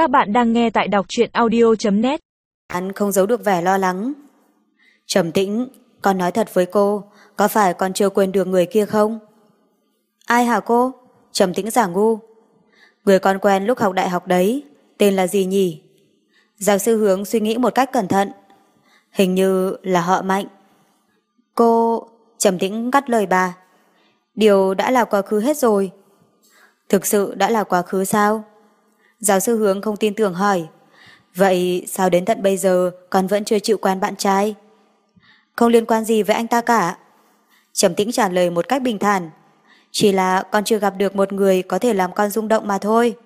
Các bạn đang nghe tại đọc truyện audio.net Hắn không giấu được vẻ lo lắng. Trầm tĩnh, con nói thật với cô, có phải con chưa quên được người kia không? Ai hả cô? Trầm tĩnh giả ngu. Người con quen lúc học đại học đấy, tên là gì nhỉ? Giáo sư hướng suy nghĩ một cách cẩn thận. Hình như là họ mạnh. Cô... Trầm tĩnh cắt lời bà. Điều đã là quá khứ hết rồi. Thực sự đã là quá khứ sao? Giáo sư hướng không tin tưởng hỏi. Vậy sao đến tận bây giờ con vẫn chưa chịu quen bạn trai? Không liên quan gì với anh ta cả. Trầm tĩnh trả lời một cách bình thản. Chỉ là con chưa gặp được một người có thể làm con rung động mà thôi.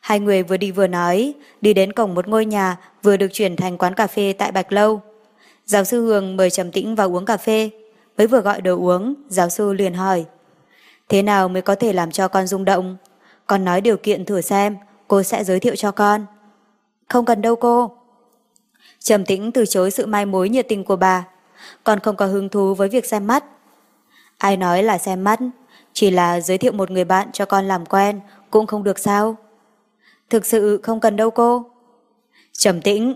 Hai người vừa đi vừa nói, đi đến cổng một ngôi nhà vừa được chuyển thành quán cà phê tại Bạch Lâu. Giáo sư Hường mời Trầm Tĩnh vào uống cà phê. Mới vừa gọi đồ uống, giáo sư liền hỏi. Thế nào mới có thể làm cho con rung động? Con nói điều kiện thử xem, cô sẽ giới thiệu cho con. Không cần đâu cô. Trầm Tĩnh từ chối sự mai mối nhiệt tình của bà. Con không có hứng thú với việc xem mắt. Ai nói là xem mắt, chỉ là giới thiệu một người bạn cho con làm quen cũng không được sao. Thực sự không cần đâu cô. Trầm tĩnh.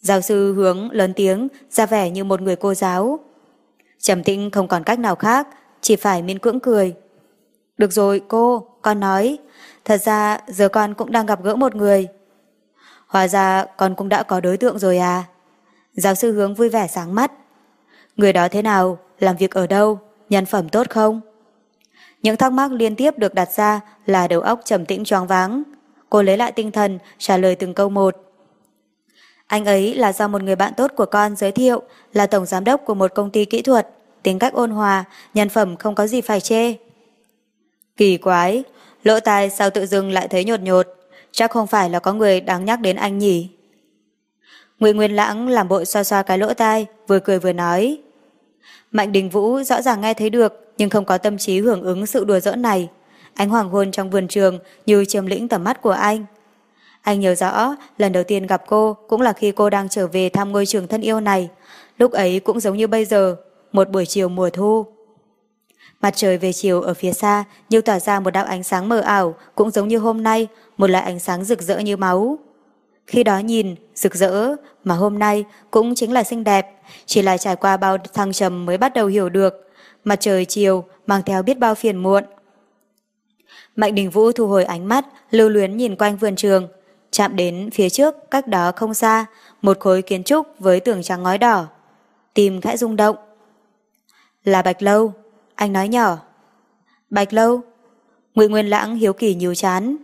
Giáo sư hướng lớn tiếng, ra vẻ như một người cô giáo. Trầm tĩnh không còn cách nào khác, chỉ phải miễn cưỡng cười. Được rồi cô, con nói. Thật ra giờ con cũng đang gặp gỡ một người. Hóa ra con cũng đã có đối tượng rồi à. Giáo sư hướng vui vẻ sáng mắt. Người đó thế nào? Làm việc ở đâu? Nhân phẩm tốt không? Những thắc mắc liên tiếp được đặt ra là đầu óc trầm tĩnh choáng váng. Cô lấy lại tinh thần, trả lời từng câu một. Anh ấy là do một người bạn tốt của con giới thiệu, là tổng giám đốc của một công ty kỹ thuật, tính cách ôn hòa, nhân phẩm không có gì phải chê. Kỳ quái, lỗ tai sao tự dưng lại thấy nhột nhột, chắc không phải là có người đáng nhắc đến anh nhỉ. Ngụy Nguyên Lãng làm bộ xoa xoa cái lỗ tai, vừa cười vừa nói. Mạnh Đình Vũ rõ ràng nghe thấy được, nhưng không có tâm trí hưởng ứng sự đùa giỡn này. Ánh hoàng hôn trong vườn trường như chiếm lĩnh tầm mắt của anh. Anh nhớ rõ, lần đầu tiên gặp cô cũng là khi cô đang trở về thăm ngôi trường thân yêu này. Lúc ấy cũng giống như bây giờ, một buổi chiều mùa thu. Mặt trời về chiều ở phía xa như tỏa ra một đạo ánh sáng mờ ảo, cũng giống như hôm nay, một loại ánh sáng rực rỡ như máu. Khi đó nhìn, rực rỡ, mà hôm nay cũng chính là xinh đẹp, chỉ là trải qua bao thăng trầm mới bắt đầu hiểu được. Mặt trời chiều mang theo biết bao phiền muộn. Mạnh Đình Vũ thu hồi ánh mắt, lưu luyến nhìn quanh vườn trường, chạm đến phía trước, cách đó không xa, một khối kiến trúc với tường trắng ngói đỏ. Tim khẽ rung động. Là Bạch Lâu, anh nói nhỏ. Bạch Lâu? Ngụy Nguyên Lãng hiếu kỳ nhiều chán.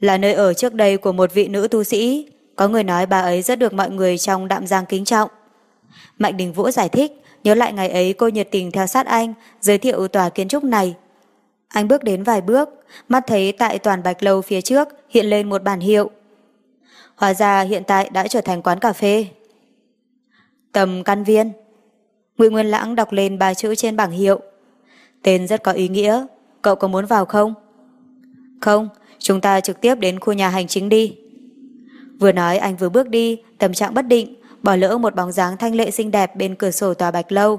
Là nơi ở trước đây của một vị nữ tu sĩ, có người nói bà ấy rất được mọi người trong đạm giang kính trọng. Mạnh Đình Vũ giải thích, nhớ lại ngày ấy cô nhiệt tình theo sát anh, giới thiệu tòa kiến trúc này. Anh bước đến vài bước, mắt thấy tại toàn bạch lâu phía trước hiện lên một bản hiệu. Hóa ra hiện tại đã trở thành quán cà phê. Tầm căn viên. Ngụy Nguyên Lãng đọc lên ba chữ trên bảng hiệu. Tên rất có ý nghĩa, cậu có muốn vào không? Không, chúng ta trực tiếp đến khu nhà hành chính đi. Vừa nói anh vừa bước đi, tâm trạng bất định, bỏ lỡ một bóng dáng thanh lệ xinh đẹp bên cửa sổ tòa bạch lâu.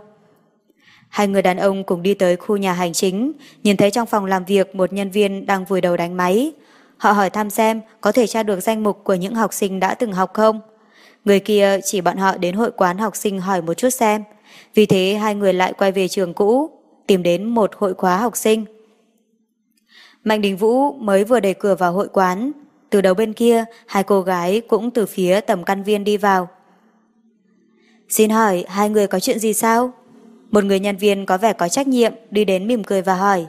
Hai người đàn ông cùng đi tới khu nhà hành chính, nhìn thấy trong phòng làm việc một nhân viên đang vùi đầu đánh máy. Họ hỏi thăm xem có thể tra được danh mục của những học sinh đã từng học không. Người kia chỉ bọn họ đến hội quán học sinh hỏi một chút xem. Vì thế hai người lại quay về trường cũ, tìm đến một hội khóa học sinh. Mạnh Đình Vũ mới vừa đẩy cửa vào hội quán. Từ đầu bên kia, hai cô gái cũng từ phía tầm căn viên đi vào. Xin hỏi, hai người có chuyện gì sao? Một người nhân viên có vẻ có trách nhiệm đi đến mỉm cười và hỏi.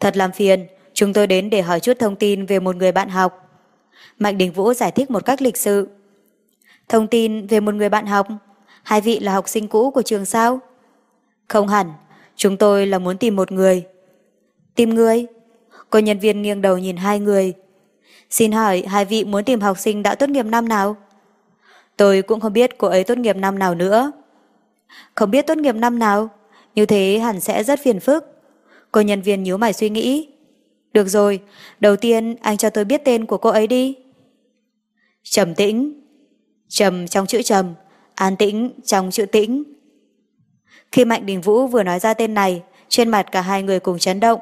Thật làm phiền, chúng tôi đến để hỏi chút thông tin về một người bạn học. Mạnh Đình Vũ giải thích một cách lịch sự. Thông tin về một người bạn học? Hai vị là học sinh cũ của trường sao? Không hẳn, chúng tôi là muốn tìm một người. Tìm người? Cô nhân viên nghiêng đầu nhìn hai người. Xin hỏi hai vị muốn tìm học sinh đã tốt nghiệp năm nào? Tôi cũng không biết cô ấy tốt nghiệp năm nào nữa. Không biết tốt nghiệp năm nào? Như thế hẳn sẽ rất phiền phức. Cô nhân viên nhíu mày suy nghĩ. Được rồi, đầu tiên anh cho tôi biết tên của cô ấy đi. Trầm tĩnh. Trầm trong chữ trầm, an tĩnh trong chữ tĩnh. Khi Mạnh Đình Vũ vừa nói ra tên này, trên mặt cả hai người cùng chấn động.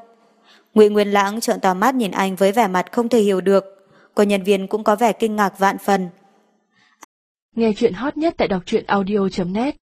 Ngụy Nguyên Lãng trợn to mắt nhìn anh với vẻ mặt không thể hiểu được. cô nhân viên cũng có vẻ kinh ngạc vạn phần. Nghe chuyện hot nhất tại đọc truyện audio.net